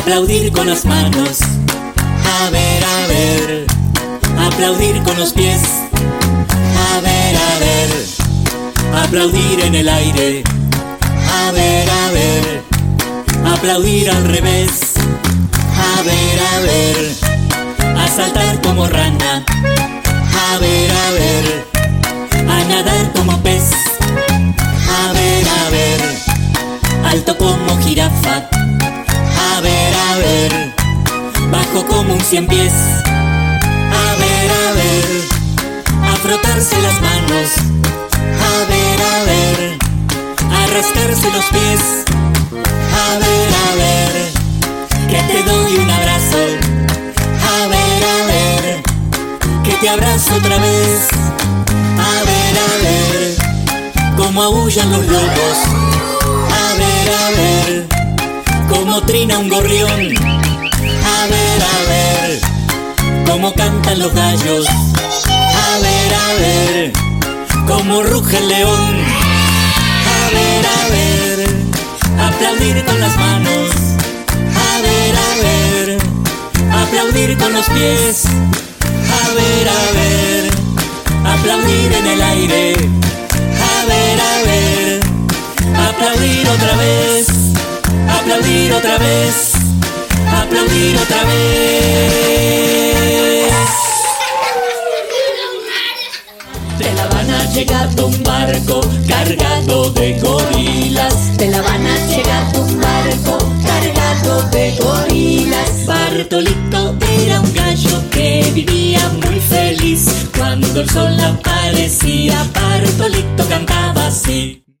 Aplaudir con las manos, a ver, a ver. Aplaudir con los pies, a ver, a ver. Aplaudir en el aire, a ver, a ver. Aplaudir al revés, a ver, a ver. A saltar como rana, a ver, a ver. A nadar como pez, a ver, a ver. Alto como jirafa, ver. Bajo como un cien pies, a ver, a ver. A frotarse las manos, a ver, a ver. A rascarse los pies, a ver, a ver. Que te doy un abrazo, a ver, a ver. Que te abrazo otra vez, a ver, a ver. Como aullan los lobos, a ver, a ver. Como trina un gorrión, a ver, a ver. Como cantan los gallos, a ver, a ver. Como ruge el león, a ver, a ver. Aplaudir con las manos, a ver, a ver. Aplaudir con los pies, a ver, a ver. Aplaudir en el aire, aplaudir otra vez, aplaudir otra vez. De La Habana llega un barco cargado de gorilas. De La Habana llega un barco cargado de gorilas. Bartolito era un gallo que vivía muy feliz. Cuando el sol aparecía, Bartolito cantaba así.